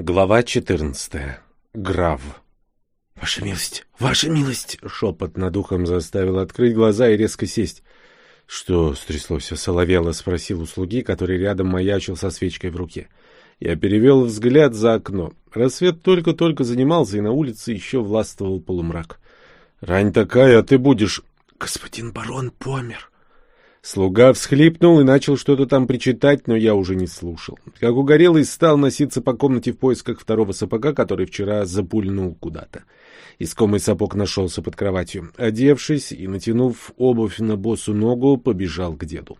Глава 14. Грав. «Ваша милость! Ваша милость!» — шепот над ухом заставил открыть глаза и резко сесть. «Что стряслось?» — соловело спросил у слуги, который рядом маячил со свечкой в руке. Я перевел взгляд за окно. Рассвет только-только занимался, и на улице еще властвовал полумрак. «Рань такая, а ты будешь...» «Господин барон помер!» Слуга всхлипнул и начал что-то там причитать, но я уже не слушал. Как угорелый стал носиться по комнате в поисках второго сапога, который вчера запульнул куда-то. Искомый сапог нашелся под кроватью. Одевшись и натянув обувь на босу ногу, побежал к деду.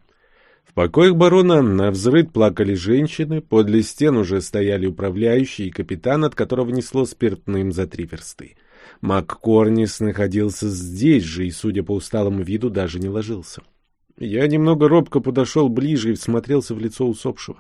В покоях барона на взрыв плакали женщины, подле стен уже стояли управляющий и капитан, от которого несло спиртным за три версты. Мак находился здесь же и, судя по усталому виду, даже не ложился. Я немного робко подошел ближе и всмотрелся в лицо усопшего.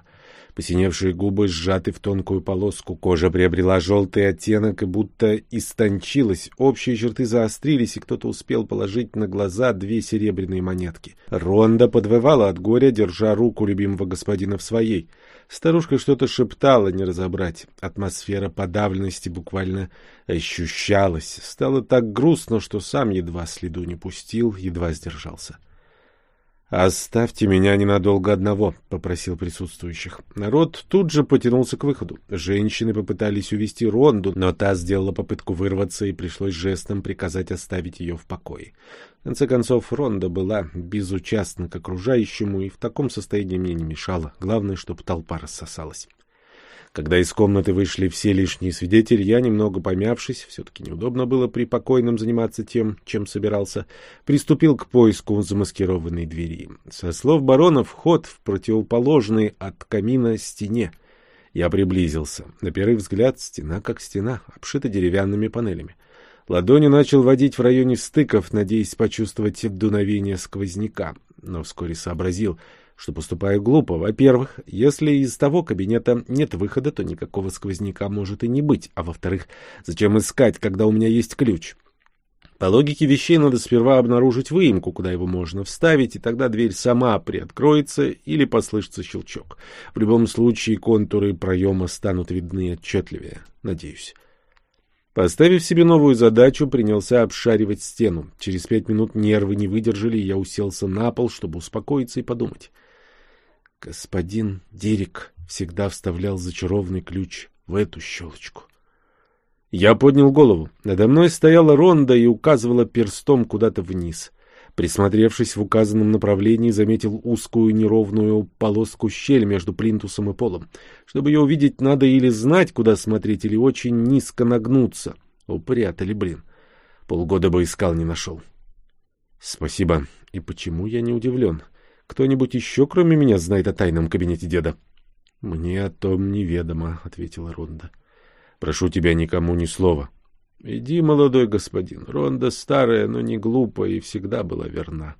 Посиневшие губы сжаты в тонкую полоску, кожа приобрела желтый оттенок и будто истончилась, общие черты заострились, и кто-то успел положить на глаза две серебряные монетки. Ронда подвывала от горя, держа руку любимого господина в своей. Старушка что-то шептала, не разобрать. Атмосфера подавленности буквально ощущалась. Стало так грустно, что сам едва следу не пустил, едва сдержался. — «Оставьте меня ненадолго одного», — попросил присутствующих. Народ тут же потянулся к выходу. Женщины попытались увести Ронду, но та сделала попытку вырваться, и пришлось жестом приказать оставить ее в покое. В конце концов, Ронда была безучастна к окружающему, и в таком состоянии мне не мешала. Главное, чтобы толпа рассосалась. Когда из комнаты вышли все лишние свидетели, я, немного помявшись, все-таки неудобно было при покойном заниматься тем, чем собирался, приступил к поиску замаскированной двери. Со слов барона, вход в противоположный от камина стене. Я приблизился. На первый взгляд стена как стена, обшита деревянными панелями. Ладонью начал водить в районе стыков, надеясь почувствовать дуновение сквозняка, но вскоре сообразил — что поступаю глупо. Во-первых, если из того кабинета нет выхода, то никакого сквозняка может и не быть. А во-вторых, зачем искать, когда у меня есть ключ? По логике вещей надо сперва обнаружить выемку, куда его можно вставить, и тогда дверь сама приоткроется или послышится щелчок. В любом случае контуры проема станут видны отчетливее, надеюсь. Поставив себе новую задачу, принялся обшаривать стену. Через пять минут нервы не выдержали, и я уселся на пол, чтобы успокоиться и подумать. Господин Дирик всегда вставлял зачарованный ключ в эту щелочку. Я поднял голову. Надо мной стояла Ронда и указывала перстом куда-то вниз. Присмотревшись в указанном направлении, заметил узкую неровную полоску щель между плинтусом и полом. Чтобы ее увидеть, надо или знать, куда смотреть, или очень низко нагнуться. Упрятали, блин. Полгода бы искал, не нашел. Спасибо. И почему я не удивлен? — кто-нибудь еще, кроме меня, знает о тайном кабинете деда? — Мне о том неведомо, — ответила Ронда. — Прошу тебя никому ни слова. — Иди, молодой господин. Ронда старая, но не глупая и всегда была верна.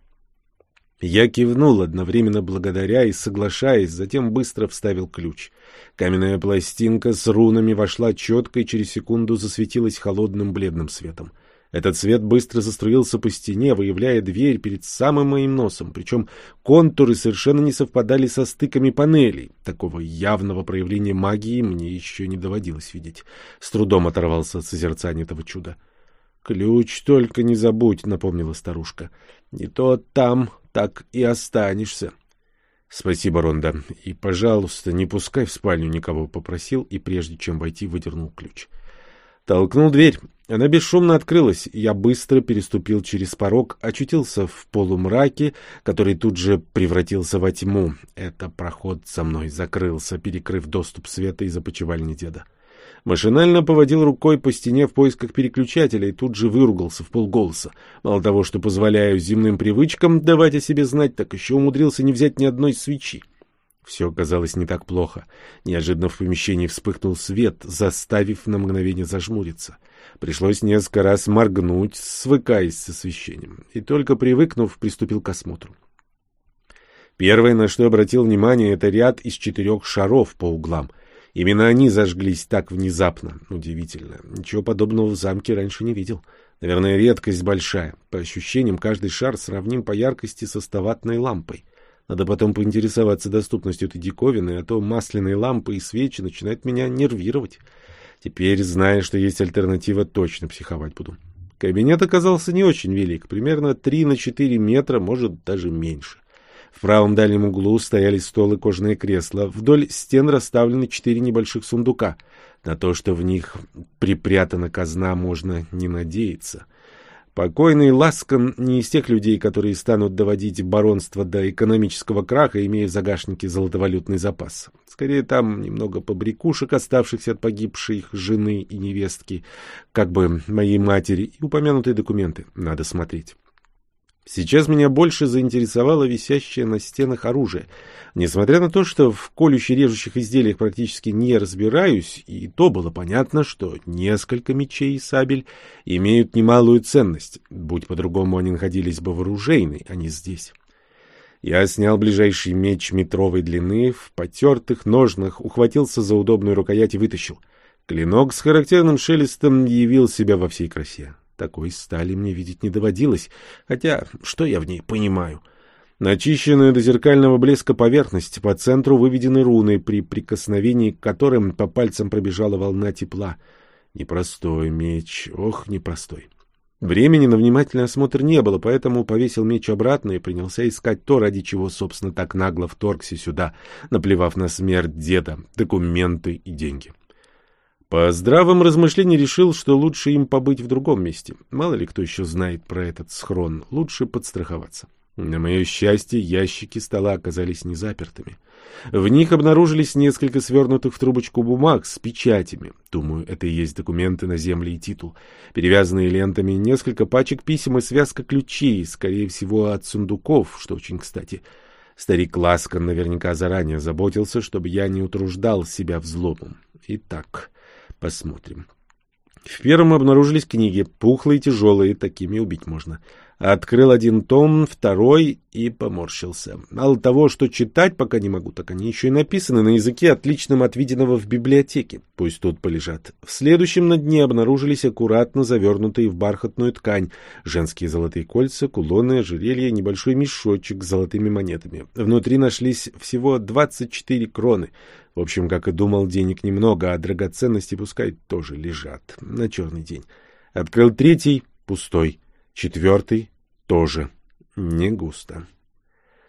Я кивнул, одновременно благодаря и соглашаясь, затем быстро вставил ключ. Каменная пластинка с рунами вошла четко и через секунду засветилась холодным бледным светом. — этот свет быстро заструился по стене, выявляя дверь перед самым моим носом, причем контуры совершенно не совпадали со стыками панелей. Такого явного проявления магии мне еще не доводилось видеть. С трудом оторвался от созерцания этого чуда. «Ключ только не забудь», — напомнила старушка. «Не то там так и останешься». «Спасибо, Ронда. И, пожалуйста, не пускай в спальню никого», — попросил, и прежде чем войти, выдернул ключ. Толкнул дверь. Она бесшумно открылась. Я быстро переступил через порог, очутился в полумраке, который тут же превратился во тьму. Это проход со мной закрылся, перекрыв доступ света из опочивальни деда. Машинально поводил рукой по стене в поисках переключателя и тут же выругался в полголоса. Мало того, что позволяю земным привычкам давать о себе знать, так еще умудрился не взять ни одной свечи. Все казалось не так плохо. Неожиданно в помещении вспыхнул свет, заставив на мгновение зажмуриться. Пришлось несколько раз моргнуть, свыкаясь с освещением. И только привыкнув, приступил к осмотру. Первое, на что обратил внимание, это ряд из четырех шаров по углам. Именно они зажглись так внезапно. Удивительно. Ничего подобного в замке раньше не видел. Наверное, редкость большая. По ощущениям, каждый шар сравним по яркости со ставатной лампой. Надо потом поинтересоваться доступностью этой диковины, а то масляные лампы и свечи начинают меня нервировать. Теперь, зная, что есть альтернатива, точно психовать буду. Кабинет оказался не очень велик, примерно 3 на 4 метра, может, даже меньше. В правом дальнем углу стояли стол и кожаные кресла. Вдоль стен расставлены четыре небольших сундука. На то, что в них припрятана казна, можно не надеяться. Покойный Ласкан не из тех людей, которые станут доводить баронство до экономического краха, имея в загашнике золотовалютный запас. Скорее, там немного побрякушек, оставшихся от погибшей их жены и невестки, как бы моей матери, и упомянутые документы. Надо смотреть. Сейчас меня больше заинтересовало висящее на стенах оружие. Несмотря на то, что в колюще-режущих изделиях практически не разбираюсь, и то было понятно, что несколько мечей и сабель имеют немалую ценность. Будь по-другому, они находились бы в оружейной, а не здесь. Я снял ближайший меч метровой длины, в потертых ножнах, ухватился за удобную рукоять и вытащил. Клинок с характерным шелестом явил себя во всей красе. Такой стали мне видеть не доводилось, хотя что я в ней понимаю? Начищенная до зеркального блеска поверхность, по центру выведены руны, при прикосновении к которым по пальцам пробежала волна тепла. Непростой меч, ох, непростой. Времени на внимательный осмотр не было, поэтому повесил меч обратно и принялся искать то, ради чего, собственно, так нагло вторгся сюда, наплевав на смерть деда, документы и деньги. По здравом размышлении решил, что лучше им побыть в другом месте. Мало ли кто еще знает про этот схрон, лучше подстраховаться. На мое счастье, ящики стола оказались незапертыми. В них обнаружились несколько свернутых в трубочку бумаг с печатями. Думаю, это и есть документы на земле и титул. Перевязанные лентами несколько пачек писем и связка ключей, скорее всего, от сундуков, что очень кстати. Старик Ласкан наверняка заранее заботился, чтобы я не утруждал себя взломом. Итак... Посмотрим. В первом обнаружились книги, пухлые тяжелые, такими убить можно. Открыл один том, второй и поморщился. Мало того, что читать пока не могу, так они еще и написаны на языке, отличном от виденного в библиотеке. Пусть тут полежат. В следующем на дне обнаружились аккуратно завернутые в бархатную ткань женские золотые кольца, кулоны, ожерелья, небольшой мешочек с золотыми монетами. Внутри нашлись всего 24 кроны. В общем, как и думал, денег немного, а драгоценности пускай тоже лежат на черный день. Открыл третий — пустой. Четвертый тоже не густо.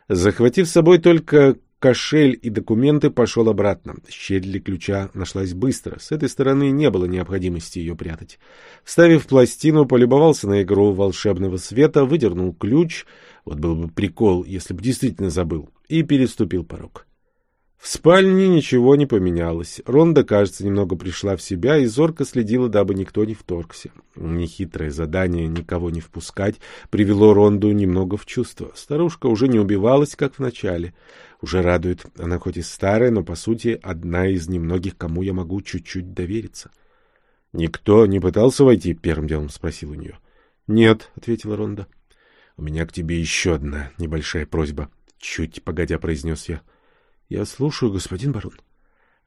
Захватив с собой только кошель и документы, пошел обратно. Щель ключа нашлась быстро. С этой стороны не было необходимости ее прятать. Вставив пластину, полюбовался на игру волшебного света, выдернул ключ, вот был бы прикол, если бы действительно забыл, и переступил порог. В спальне ничего не поменялось. Ронда, кажется, немного пришла в себя и зорко следила, дабы никто не вторгся. Нехитрое задание никого не впускать привело Ронду немного в чувство. Старушка уже не убивалась, как в начале. Уже радует. Она хоть и старая, но, по сути, одна из немногих, кому я могу чуть-чуть довериться. — Никто не пытался войти? — первым делом спросил у нее. — Нет, — ответила Ронда. — У меня к тебе еще одна небольшая просьба. Чуть погодя произнес я. — я слушаю, господин барон.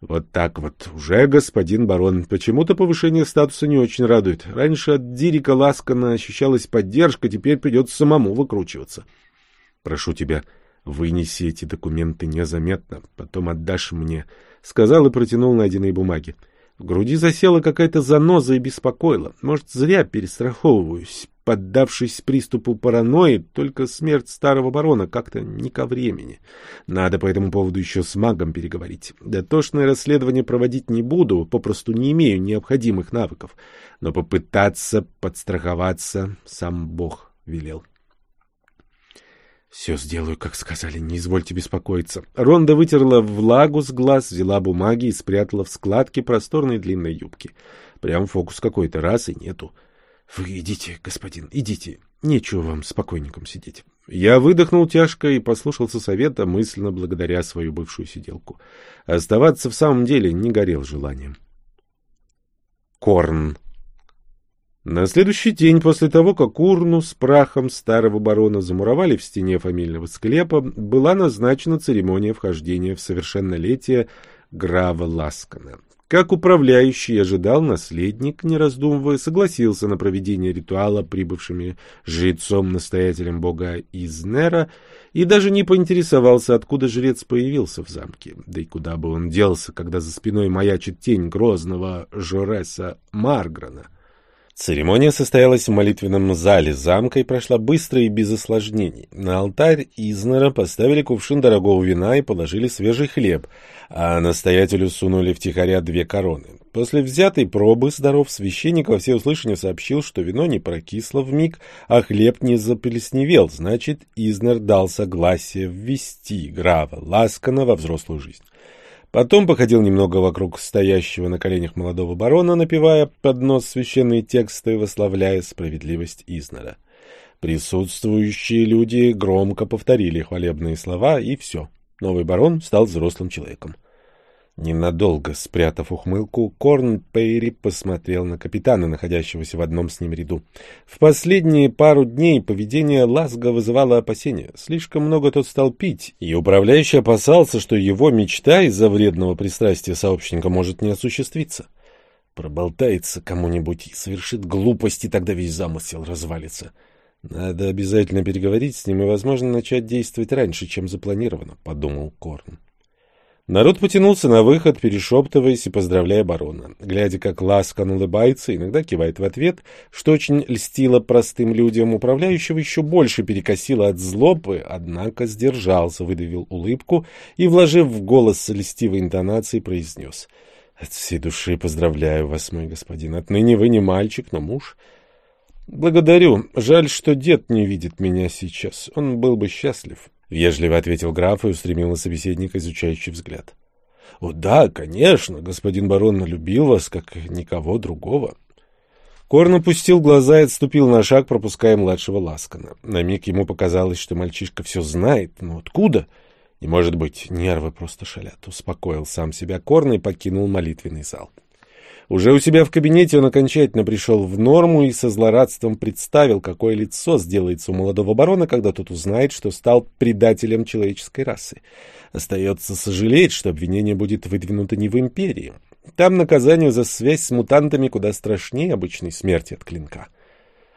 Вот так вот, уже господин барон. Почему-то повышение статуса не очень радует. Раньше от Дирика Ласкана ощущалась поддержка, теперь придется самому выкручиваться. Прошу тебя, вынеси эти документы незаметно, потом отдашь мне, — сказал и протянул найденные бумаги. В груди засела какая-то заноза и беспокоила. Может, зря перестраховываюсь. Поддавшись приступу паранойи, только смерть старого барона как-то не ко времени. Надо по этому поводу еще с магом переговорить. Дотошное расследование проводить не буду, попросту не имею необходимых навыков. Но попытаться подстраховаться сам Бог велел. «Все сделаю, как сказали, не извольте беспокоиться». Ронда вытерла влагу с глаз, взяла бумаги и спрятала в складке просторной длинной юбки. Прям фокус какой-то, раз и нету. Вы идите, господин, идите. Нечего вам спокойником сидеть. Я выдохнул тяжко и послушался совета, мысленно благодаря свою бывшую сиделку. Оставаться в самом деле не горел желанием. Корн. На следующий день после того, как урну с прахом старого барона замуровали в стене фамильного склепа, была назначена церемония вхождения в совершеннолетие Грава Ласкана. Как управляющий ожидал, наследник, не раздумывая, согласился на проведение ритуала прибывшими жрецом-настоятелем бога Изнера и даже не поинтересовался, откуда жрец появился в замке. Да и куда бы он делся, когда за спиной маячит тень грозного Жореса Марграна. Церемония состоялась в молитвенном зале замка и прошла быстро и без осложнений. На алтарь Изнера поставили кувшин дорогого вина и положили свежий хлеб, а настоятелю сунули втихаря две короны. После взятой пробы здоров священник во всеуслышание сообщил, что вино не прокисло в миг, а хлеб не заплесневел, значит, Изнер дал согласие ввести Грава Ласкана во взрослую жизнь. Потом походил немного вокруг стоящего на коленях молодого барона, напевая под нос священные тексты, восславляя справедливость Изнера. Присутствующие люди громко повторили хвалебные слова, и все. Новый барон стал взрослым человеком. Ненадолго спрятав ухмылку, Корн Пейри посмотрел на капитана, находящегося в одном с ним ряду. В последние пару дней поведение Ласга вызывало опасения. Слишком много тот стал пить, и управляющий опасался, что его мечта из-за вредного пристрастия сообщника может не осуществиться. Проболтается кому-нибудь и совершит глупости, тогда весь замысел развалится. Надо обязательно переговорить с ним и, возможно, начать действовать раньше, чем запланировано, — подумал Корн. Народ потянулся на выход, перешептываясь и поздравляя барона. Глядя, как Ласкан улыбается, иногда кивает в ответ, что очень льстило простым людям, управляющего еще больше перекосило от злобы, однако сдержался, выдавил улыбку и, вложив в голос льстивой интонации, произнес «От всей души поздравляю вас, мой господин. Отныне вы не мальчик, но муж». «Благодарю. Жаль, что дед не видит меня сейчас. Он был бы счастлив». — вежливо ответил граф и устремил на собеседника изучающий взгляд. — О, да, конечно, господин барон любил вас, как никого другого. Корн опустил глаза и отступил на шаг, пропуская младшего Ласкана. На миг ему показалось, что мальчишка все знает, но откуда? И, может быть, нервы просто шалят. Успокоил сам себя Корн и покинул молитвенный зал. — уже у себя в кабинете он окончательно пришел в норму и со злорадством представил, какое лицо сделается у молодого барона, когда тот узнает, что стал предателем человеческой расы. Остается сожалеть, что обвинение будет выдвинуто не в империи. Там наказание за связь с мутантами куда страшнее обычной смерти от клинка.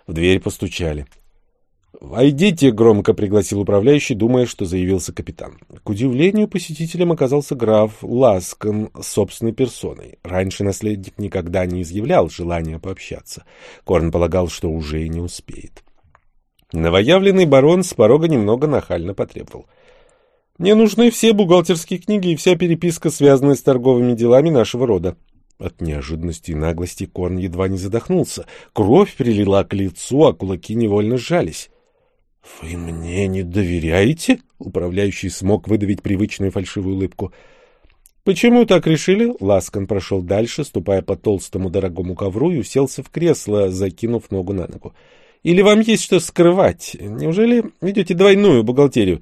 В дверь постучали. «Войдите», — громко пригласил управляющий, думая, что заявился капитан. К удивлению, посетителем оказался граф Ласкан собственной персоной. Раньше наследник никогда не изъявлял желания пообщаться. Корн полагал, что уже и не успеет. Новоявленный барон с порога немного нахально потребовал. «Мне нужны все бухгалтерские книги и вся переписка, связанная с торговыми делами нашего рода». От неожиданности и наглости Корн едва не задохнулся. Кровь прилила к лицу, а кулаки невольно сжались. — Вы мне не доверяете? — управляющий смог выдавить привычную фальшивую улыбку. — Почему так решили? Ласкан прошел дальше, ступая по толстому дорогому ковру и уселся в кресло, закинув ногу на ногу. — Или вам есть что скрывать? Неужели ведете двойную бухгалтерию?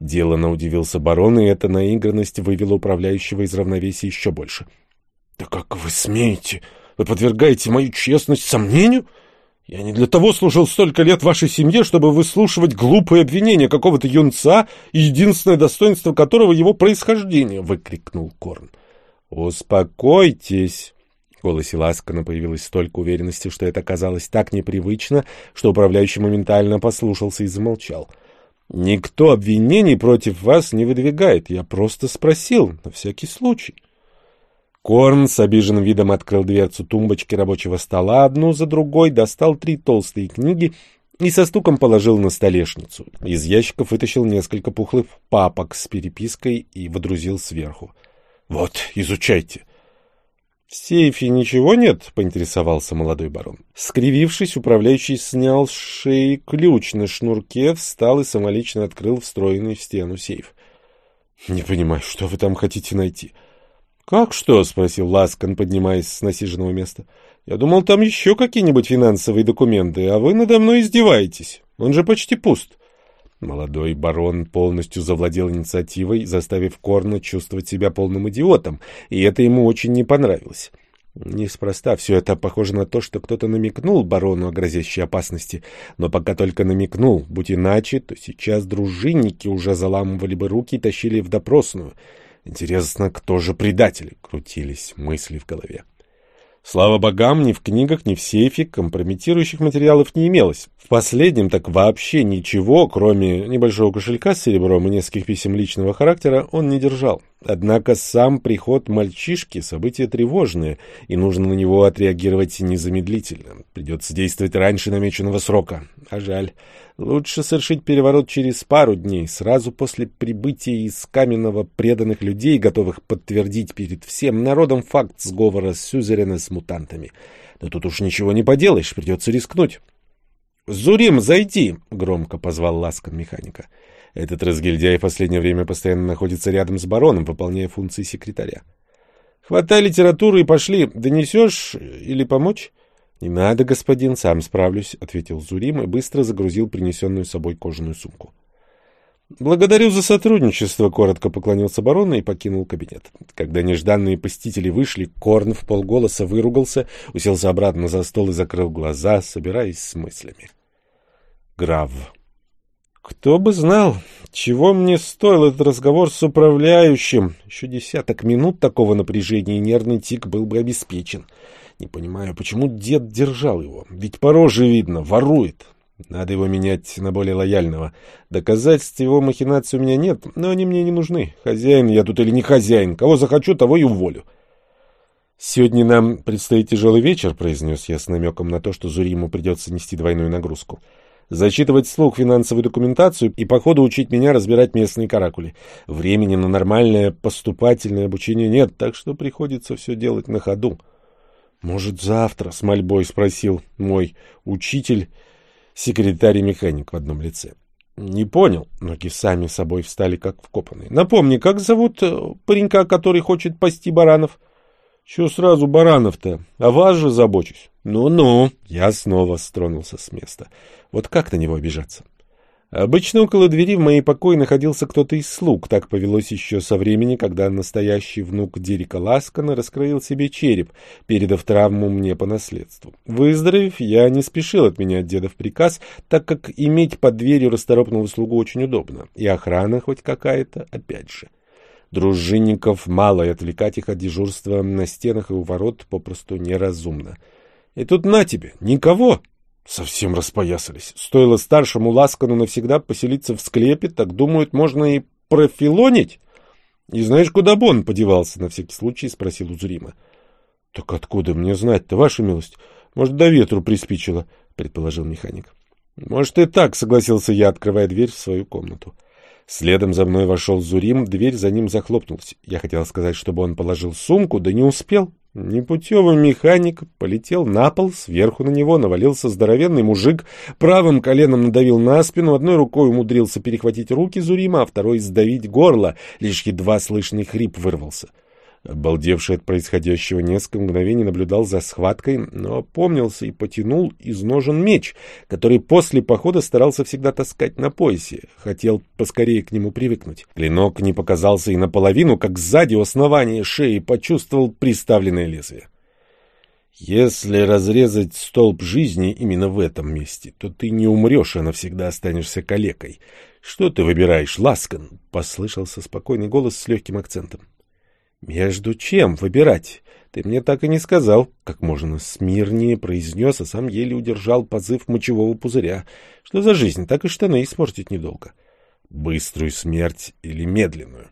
Делано удивился барон, и эта наигранность вывела управляющего из равновесия еще больше. — Да как вы смеете? Вы подвергаете мою честность сомнению? — я не для того служил столько лет вашей семье, чтобы выслушивать глупые обвинения какого-то юнца, единственное достоинство которого его происхождение, — выкрикнул Корн. — Успокойтесь. В голосе Ласкана появилось столько уверенности, что это казалось так непривычно, что управляющий моментально послушался и замолчал. — Никто обвинений против вас не выдвигает. Я просто спросил, на всякий случай. Корн с обиженным видом открыл дверцу тумбочки рабочего стола, одну за другой, достал три толстые книги и со стуком положил на столешницу. Из ящиков вытащил несколько пухлых папок с перепиской и водрузил сверху. — Вот, изучайте. — В сейфе ничего нет? — поинтересовался молодой барон. Скривившись, управляющий снял с шеи ключ на шнурке, встал и самолично открыл встроенный в стену сейф. — Не понимаю, что вы там хотите найти? — «Как что?» — спросил Ласкан, поднимаясь с насиженного места. «Я думал, там еще какие-нибудь финансовые документы, а вы надо мной издеваетесь. Он же почти пуст». Молодой барон полностью завладел инициативой, заставив Корна чувствовать себя полным идиотом, и это ему очень не понравилось. Неспроста все это похоже на то, что кто-то намекнул барону о грозящей опасности, но пока только намекнул, будь иначе, то сейчас дружинники уже заламывали бы руки и тащили в допросную — Интересно, кто же предатель? Крутились мысли в голове. Слава богам, ни в книгах, ни в сейфе компрометирующих материалов не имелось. В последнем так вообще ничего, кроме небольшого кошелька с серебром и нескольких писем личного характера, он не держал. Однако сам приход мальчишки — событие тревожное, и нужно на него отреагировать незамедлительно. Придется действовать раньше намеченного срока. А жаль. Лучше совершить переворот через пару дней, сразу после прибытия из Каменного преданных людей, готовых подтвердить перед всем народом факт сговора Сюзерена с мутантами. Но тут уж ничего не поделаешь, придется рискнуть. — Зурим, зайди! — громко позвал Ласкан механика. Этот разгильдяй в последнее время постоянно находится рядом с бароном, выполняя функции секретаря. — Хватай литературу и пошли. Донесешь или помочь? — «Не надо, господин, сам справлюсь», — ответил Зурим и быстро загрузил принесенную с собой кожаную сумку. «Благодарю за сотрудничество», — коротко поклонился барон и покинул кабинет. Когда нежданные посетители вышли, Корн в полголоса выругался, уселся обратно за стол и закрыл глаза, собираясь с мыслями. Граф. Кто бы знал, чего мне стоил этот разговор с управляющим. Еще десяток минут такого напряжения и нервный тик был бы обеспечен. Не понимаю, почему дед держал его? Ведь по роже видно, ворует. Надо его менять на более лояльного. Доказательств его махинации у меня нет, но они мне не нужны. Хозяин я тут или не хозяин. Кого захочу, того и уволю. «Сегодня нам предстоит тяжелый вечер», — произнес я с намеком на то, что Зуриму придется нести двойную нагрузку. «Зачитывать вслух финансовую документацию и по ходу учить меня разбирать местные каракули. Времени на нормальное поступательное обучение нет, так что приходится все делать на ходу». «Может, завтра?» — с мольбой спросил мой учитель, секретарь и механик в одном лице. «Не понял». Ноги сами собой встали, как вкопанные. «Напомни, как зовут э, паренька, который хочет пасти баранов?» «Чего сразу баранов-то? О вас же забочусь». «Ну-ну». Я снова стронулся с места. Вот как на него обижаться? Обычно около двери в моей покое находился кто-то из слуг. Так повелось еще со времени, когда настоящий внук Дерека Ласкана раскроил себе череп, передав травму мне по наследству. Выздоровев, я не спешил отменять дедов приказ, так как иметь под дверью расторопного слугу очень удобно. И охрана хоть какая-то, опять же. Дружинников мало, и отвлекать их от дежурства на стенах и у ворот попросту неразумно. И тут на тебе, никого! Совсем распоясались. Стоило старшему Ласкану навсегда поселиться в склепе, так думают, можно и профилонить. — И знаешь, куда Бон подевался? — на всякий случай спросил у Зурима. — Так откуда мне знать-то, ваша милость? Может, до ветру приспичило, — предположил механик. — Может, и так, — согласился я, открывая дверь в свою комнату. Следом за мной вошел Зурим, дверь за ним захлопнулась. Я хотел сказать, чтобы он положил сумку, да не успел. Непутевый механик полетел на пол, сверху на него навалился здоровенный мужик, правым коленом надавил на спину, одной рукой умудрился перехватить руки Зурима, а второй сдавить горло, лишь едва слышный хрип вырвался. Обалдевший от происходящего несколько мгновений наблюдал за схваткой, но опомнился и потянул из ножен меч, который после похода старался всегда таскать на поясе. Хотел поскорее к нему привыкнуть. Клинок не показался и наполовину, как сзади у основания шеи почувствовал приставленное лезвие. Если разрезать столб жизни именно в этом месте, то ты не умрешь, а навсегда останешься калекой. Что ты выбираешь, Ласкан? — послышался спокойный голос с легким акцентом. «Между чем выбирать? Ты мне так и не сказал», — как можно смирнее произнес, а сам еле удержал позыв мочевого пузыря. «Что за жизнь? Так и штаны испортить недолго. Быструю смерть или медленную?»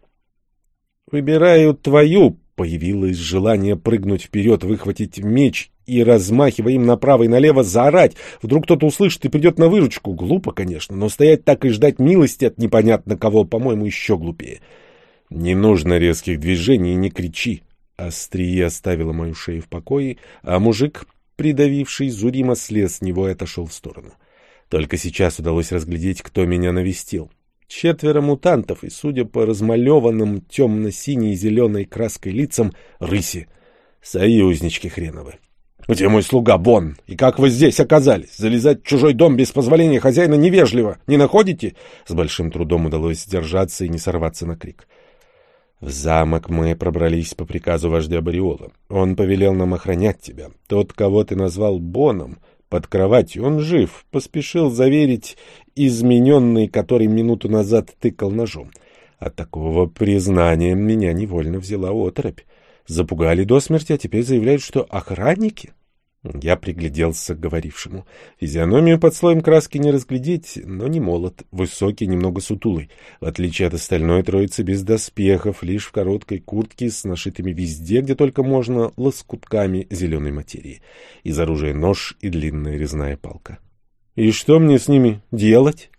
«Выбираю твою», — появилось желание прыгнуть вперед, выхватить меч и, размахивая им направо и налево, заорать. Вдруг кто-то услышит и придет на выручку. Глупо, конечно, но стоять так и ждать милости от непонятно кого, по-моему, еще глупее. Не нужно резких движений, не кричи. Острие оставила мою шею в покое, а мужик, придавивший Зурима, слез с него и отошел в сторону. Только сейчас удалось разглядеть, кто меня навестил. Четверо мутантов, и, судя по размалеванным темно-синей и зеленой краской лицам, рыси. Союзнички хреновы. «Где мой слуга Бон? И как вы здесь оказались? Залезать в чужой дом без позволения хозяина невежливо. Не находите?» С большим трудом удалось сдержаться и не сорваться на крик. В замок мы пробрались по приказу вождя Бариола. Он повелел нам охранять тебя. Тот, кого ты назвал Боном, под кроватью, он жив, поспешил заверить измененный, который минуту назад тыкал ножом. От такого признания меня невольно взяла оторопь. Запугали до смерти, а теперь заявляют, что охранники. Я пригляделся к говорившему. Физиономию под слоем краски не разглядеть, но не молод, высокий, немного сутулый. В отличие от остальной троицы без доспехов, лишь в короткой куртке с нашитыми везде, где только можно, лоскутками зеленой материи. Из оружия нож и длинная резная палка. — И что мне с ними делать?